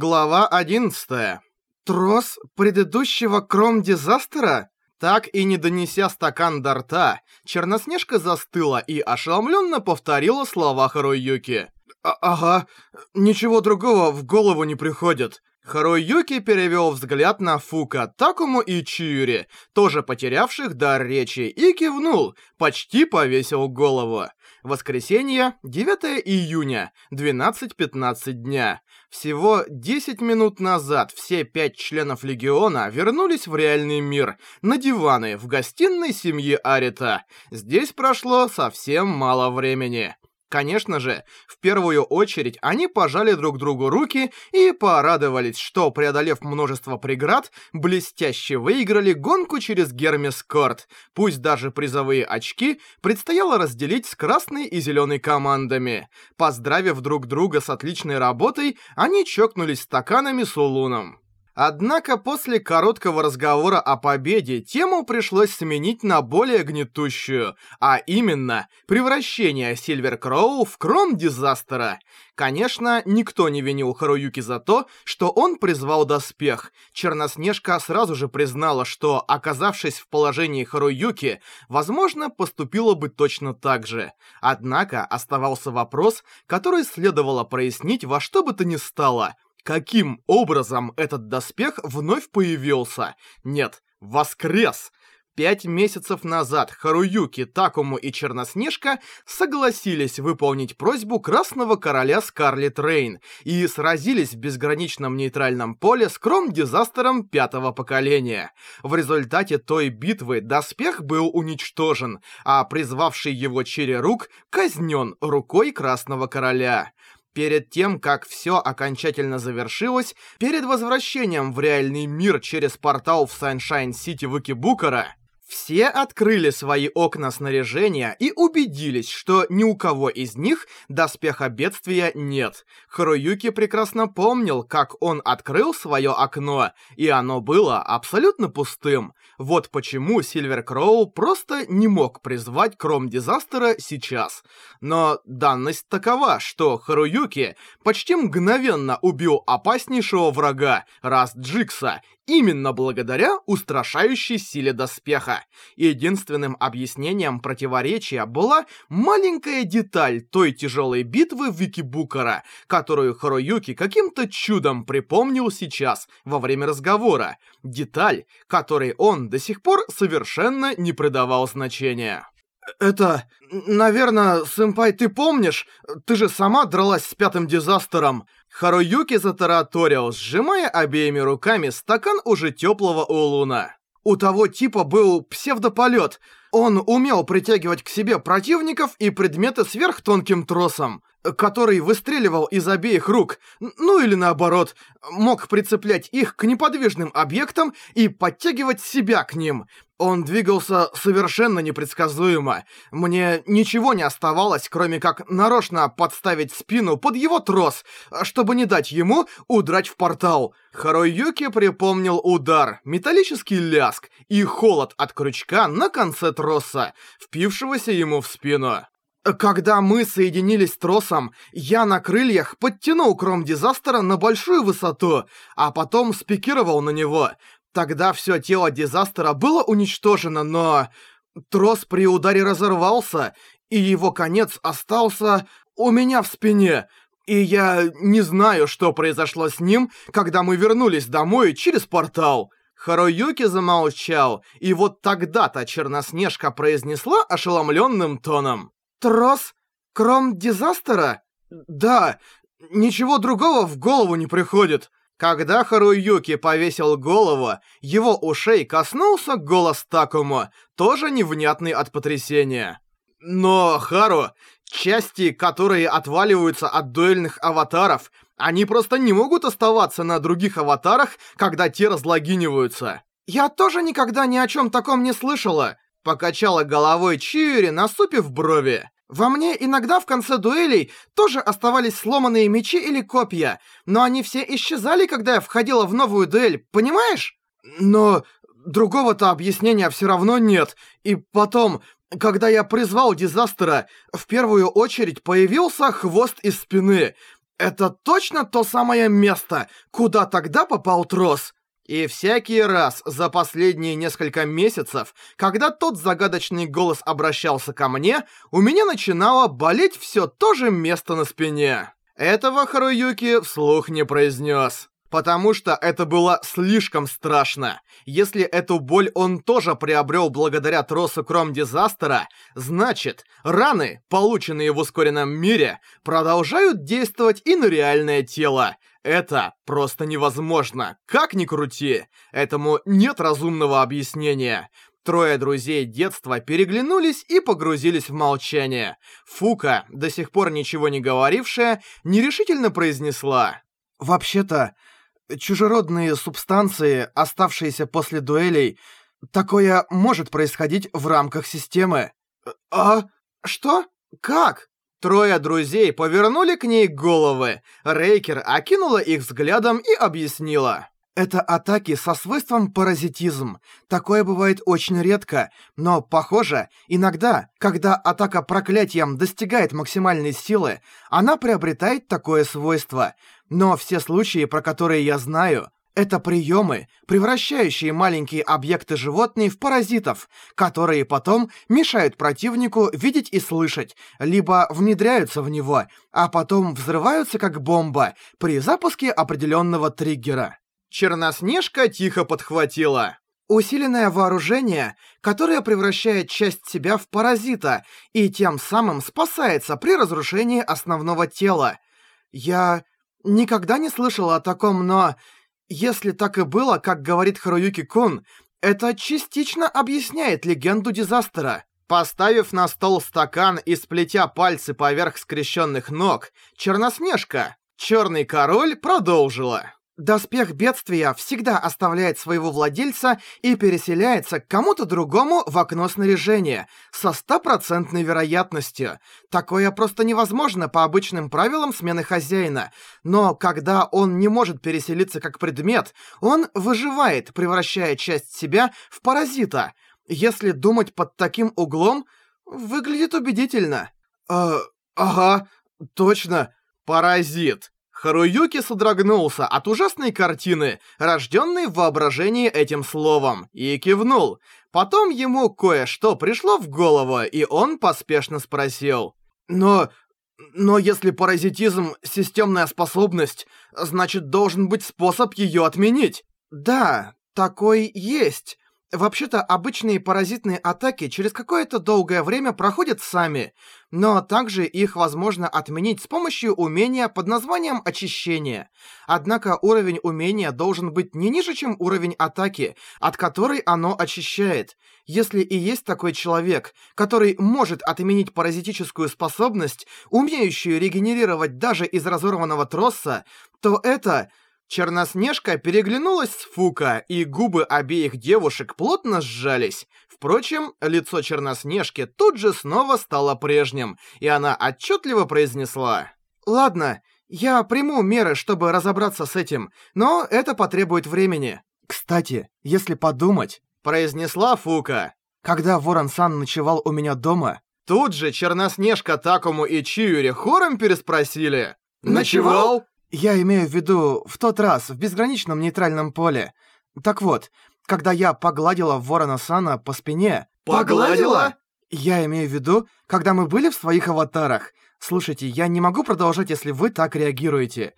Глава 11. Трос предыдущего кром-дизастера? Так и не донеся стакан до рта, Черноснежка застыла и ошеломленно повторила слова Харуюки. А «Ага, ничего другого в голову не приходит». Харуюки перевел взгляд на Фука, Такому и Чиури, тоже потерявших дар речи, и кивнул, почти повесил голову. Воскресенье, 9 июня, 12.15 дня. Всего 10 минут назад все пять членов Легиона вернулись в реальный мир, на диваны, в гостиной семьи Арита. Здесь прошло совсем мало времени. Конечно же, в первую очередь они пожали друг другу руки и порадовались, что, преодолев множество преград, блестяще выиграли гонку через Гермес-Корт. Пусть даже призовые очки предстояло разделить с красной и зеленой командами. Поздравив друг друга с отличной работой, они чокнулись стаканами с Улуном. Однако после короткого разговора о победе тему пришлось сменить на более гнетущую, а именно превращение Сильвер Кроу в кром дизастера. Конечно, никто не винил Харуюки за то, что он призвал доспех. Черноснежка сразу же признала, что, оказавшись в положении Харуюки, возможно, поступила бы точно так же. Однако оставался вопрос, который следовало прояснить во что бы то ни стало – Каким образом этот доспех вновь появился? Нет, воскрес! Пять месяцев назад Харуюки, Такому и Черноснежка согласились выполнить просьбу Красного Короля Скарлет Рейн и сразились в безграничном нейтральном поле с Кром-дизастером пятого поколения. В результате той битвы доспех был уничтожен, а призвавший его Черри Рук казнен рукой Красного Короля. Перед тем, как все окончательно завершилось, перед возвращением в реальный мир через портал в Саншайн-Сити в Икебукуро, все открыли свои окна снаряжения и убедились, что ни у кого из них доспеха бедствия нет. Харуюки прекрасно помнил, как он открыл свое окно, и оно было абсолютно пустым. Вот почему Сильвер Кроу просто не мог призвать Кром Дизастера сейчас. Но данность такова, что Харуюки почти мгновенно убил опаснейшего врага, Раст Джикса, именно благодаря устрашающей силе доспеха. Единственным объяснением противоречия была маленькая деталь той тяжелой битвы Викибукара, которую Харуюки каким-то чудом припомнил сейчас, во время разговора. Деталь, которой он до сих пор совершенно не придавал значения. «Это... Наверное, сэмпай, ты помнишь? Ты же сама дралась с пятым дизастером!» Харуюки затараторил, сжимая обеими руками стакан уже теплого улуна. У того типа был псевдополет. Он умел притягивать к себе противников и предметы сверхтонким тросом, который выстреливал из обеих рук, ну или наоборот, мог прицеплять их к неподвижным объектам и подтягивать себя к ним. Он двигался совершенно непредсказуемо. Мне ничего не оставалось, кроме как нарочно подставить спину под его трос, чтобы не дать ему удрать в портал. Харуюки припомнил удар, металлический ляск и холод от крючка на конце троса, впившегося ему в спину. Когда мы соединились с тросом, я на крыльях подтянул Кром Дизастера на большую высоту, а потом спикировал на него. Тогда все тело Дизастера было уничтожено, но... Трос при ударе разорвался, и его конец остался у меня в спине. И я не знаю, что произошло с ним, когда мы вернулись домой через портал. Харуюки замолчал, и вот тогда-то Черноснежка произнесла ошеломленным тоном. «Трос? Кром Дизастера?» «Да, ничего другого в голову не приходит». Когда Харуюки повесил голову, его ушей коснулся голос Такому, тоже невнятный от потрясения. Но, Хару, части, которые отваливаются от дуэльных аватаров, они просто не могут оставаться на других аватарах, когда те разлогиниваются. Я тоже никогда ни о чем таком не слышала. Покачала головой Чиури, насупив брови. Во мне иногда в конце дуэлей тоже оставались сломанные мечи или копья, но они все исчезали, когда я входила в новую дуэль, понимаешь? Но другого-то объяснения все равно нет. И потом, когда я призвал Дизастера, в первую очередь появился хвост из спины. Это точно то самое место, куда тогда попал трос? И всякий раз за последние несколько месяцев, когда тот загадочный голос обращался ко мне, у меня начинало болеть все то же место на спине. Этого Харуюки вслух не произнес. Потому что это было слишком страшно. Если эту боль он тоже приобрел благодаря тросу Кром Дизастера, значит, раны, полученные в ускоренном мире, продолжают действовать и на реальное тело. Это просто невозможно, как ни крути. Этому нет разумного объяснения. Трое друзей детства переглянулись и погрузились в молчание. Фука, до сих пор ничего не говорившая, нерешительно произнесла. «Вообще-то, чужеродные субстанции, оставшиеся после дуэлей, такое может происходить в рамках системы». «А? Что? Как?» Трое друзей повернули к ней головы. Рейкер окинула их взглядом и объяснила. Это атаки со свойством паразитизм. Такое бывает очень редко, но, похоже, иногда, когда атака проклятием достигает максимальной силы, она приобретает такое свойство. Но все случаи, про которые я знаю, это приемы, превращающие маленькие объекты животных в паразитов, которые потом мешают противнику видеть и слышать, либо внедряются в него, а потом взрываются как бомба при запуске определенного триггера. Черноснежка тихо подхватила. Усиленное вооружение, которое превращает часть себя в паразита и тем самым спасается при разрушении основного тела. Я никогда не слышала о таком, но если так и было, как говорит Харуюки-кун, это частично объясняет легенду Дизастера. Поставив на стол стакан и сплетя пальцы поверх скрещенных ног, Черноснежка, Черный Король, продолжила. Доспех бедствия всегда оставляет своего владельца и переселяется к кому-то другому в окно снаряжения со стопроцентной вероятностью. Такое просто невозможно по обычным правилам смены хозяина. Но когда он не может переселиться как предмет, он выживает, превращая часть себя в паразита. Если думать под таким углом, выглядит убедительно. Э, ага, точно, паразит. Харуюки содрогнулся от ужасной картины, рожденной в воображении этим словом, и кивнул. Потом ему кое-что пришло в голову, и он поспешно спросил. «Но... но если паразитизм — системная способность, значит, должен быть способ ее отменить?» «Да, такой есть. Вообще-то, обычные паразитные атаки через какое-то долгое время проходят сами, но также их возможно отменить с помощью умения под названием «Очищение». Однако уровень умения должен быть не ниже, чем уровень атаки, от которой оно очищает. Если и есть такой человек, который может отменить паразитическую способность, умеющую регенерировать даже из разорванного тросса, то это Черноснежка переглянулась с Фука, и губы обеих девушек плотно сжались. Впрочем, лицо Черноснежки тут же снова стало прежним, и она отчетливо произнесла. «Ладно, я приму меры, чтобы разобраться с этим, но это потребует времени». «Кстати, если подумать», — произнесла Фука. «Когда Ворон-сан ночевал у меня дома...» Тут же Черноснежка Такому и Чиюри хором переспросили. «Ночевал?» Я имею в виду в тот раз в безграничном нейтральном поле. Так вот, когда я погладила Ворона Сана по спине... Погладила? Я имею в виду, когда мы были в своих аватарах. Слушайте, я не могу продолжать, если вы так реагируете.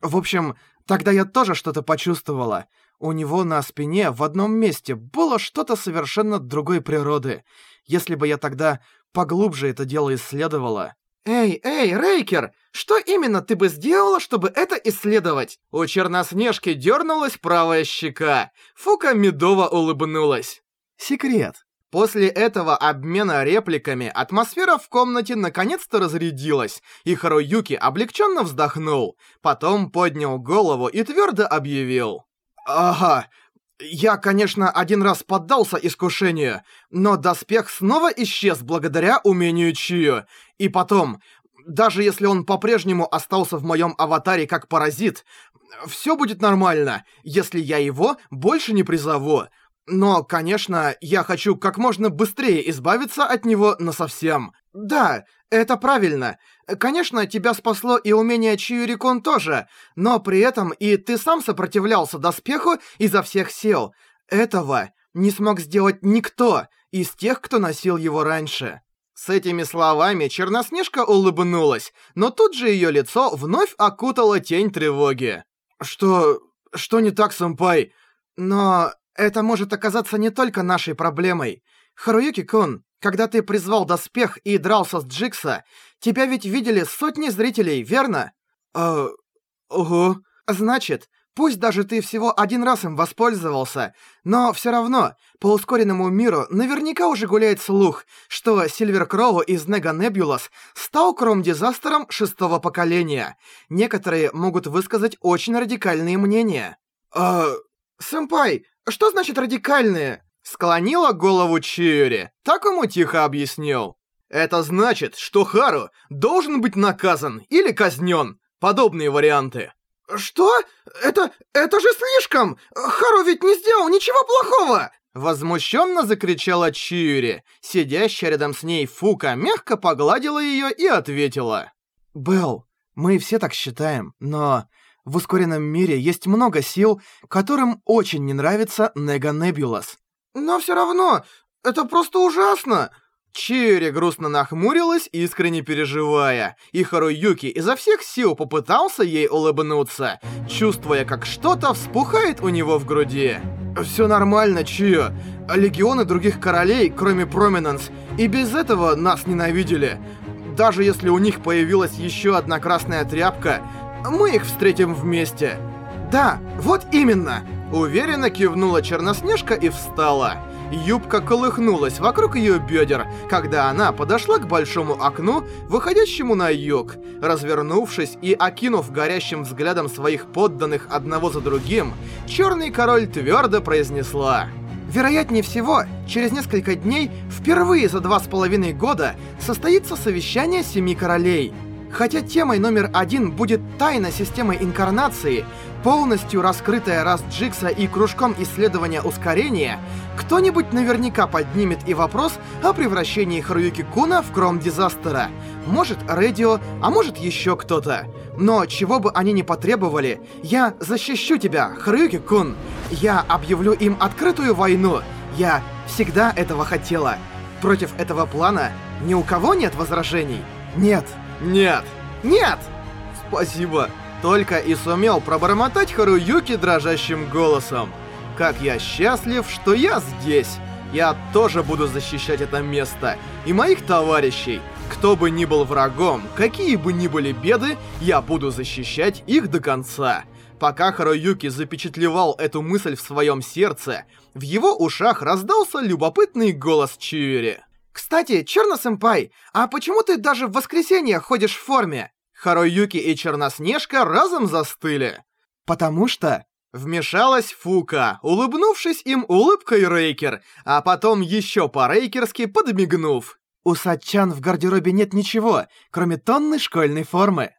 В общем, тогда я тоже что-то почувствовала. У него на спине в одном месте было что-то совершенно другой природы. Если бы я тогда поглубже это дело исследовала... «Эй, эй, Рейкер! Что именно ты бы сделала, чтобы это исследовать?» У Черноснежки дернулась правая щека. Фука медово улыбнулась. «Секрет». После этого обмена репликами атмосфера в комнате наконец-то разрядилась, и Харуюки облегченно вздохнул. Потом поднял голову и твердо объявил. «Ага, я, конечно, один раз поддался искушению, но доспех снова исчез благодаря умению Чию. И потом, даже если он по-прежнему остался в моем аватаре как паразит, все будет нормально, если я его больше не призову. Но, конечно, я хочу как можно быстрее избавиться от него насовсем. Да, это правильно. Конечно, тебя спасло и умение Чиюрикон тоже, но при этом и ты сам сопротивлялся доспеху изо всех сил. Этого не смог сделать никто из тех, кто носил его раньше. С этими словами Черноснежка улыбнулась, но тут же её лицо вновь окутала тень тревоги. «Что... что не так, сэмпай? Но это может оказаться не только нашей проблемой. Харуюки-кун, когда ты призвал доспех и дрался с Джикса, тебя ведь видели сотни зрителей, верно? Э... Ого. Значит, Пусть даже ты всего один раз им воспользовался, но все равно по ускоренному миру наверняка уже гуляет слух, что Сильвер Кроу из Нега Небулас стал кром-дизастером шестого поколения. Некоторые могут высказать очень радикальные мнения. «А... Сэмпай, что значит радикальные?» Склонила голову Чиури, так ему тихо объяснил. «Это значит, что Хару должен быть наказан или казнен. Подобные варианты». «Что? Это... это же слишком! Хару ведь не сделал ничего плохого!» Возмущенно закричала Чиури. Сидящая рядом с ней Фука мягко погладила ее и ответила. «Белл, мы все так считаем, но в ускоренном мире есть много сил, которым очень не нравится Нега Небулас. Но все равно, это просто ужасно!» Чиури грустно нахмурилась, искренне переживая, и Харуюки изо всех сил попытался ей улыбнуться, чувствуя, как что-то вспухает у него в груди. «Всё нормально, Чио. Легионы других королей, кроме Проминенс, и без этого нас ненавидели. Даже если у них появилась ещё одна красная тряпка, мы их встретим вместе». «Да, вот именно!» Уверенно кивнула Черноснежка и встала. Юбка колыхнулась вокруг ее бедер, когда она подошла к большому окну, выходящему на юг. Развернувшись и окинув горящим взглядом своих подданных одного за другим, Черный Король твердо произнесла... Вероятнее всего, через несколько дней, впервые за два с половиной года, состоится совещание Семи Королей. Хотя темой номер один будет тайна системы инкарнации, полностью раскрытая раз Джикса и кружком исследования ускорения, кто-нибудь наверняка поднимет и вопрос о превращении Харуюки Куна в Кром Дизастера. Может, Рэдио, а может еще кто-то. Но чего бы они ни потребовали, я защищу тебя, Харуюки Кун. Я объявлю им открытую войну. Я всегда этого хотела. Против этого плана ни у кого нет возражений? Нет. Нет. Нет! Спасибо. Только и сумел пробормотать Харуюки дрожащим голосом. Как я счастлив, что я здесь. Я тоже буду защищать это место. И моих товарищей. Кто бы ни был врагом, какие бы ни были беды, я буду защищать их до конца. Пока Харуюки запечатлевал эту мысль в своем сердце, в его ушах раздался любопытный голос Чиури. «Кстати, Черно-сэмпай, а почему ты даже в воскресенье ходишь в форме?» Харуюки и Черноснежка разом застыли. «Потому что...» Вмешалась Фука, улыбнувшись им улыбкой Рейкер, а потом еще по-рейкерски подмигнув. «У Сатчан в гардеробе нет ничего, кроме тонны школьной формы».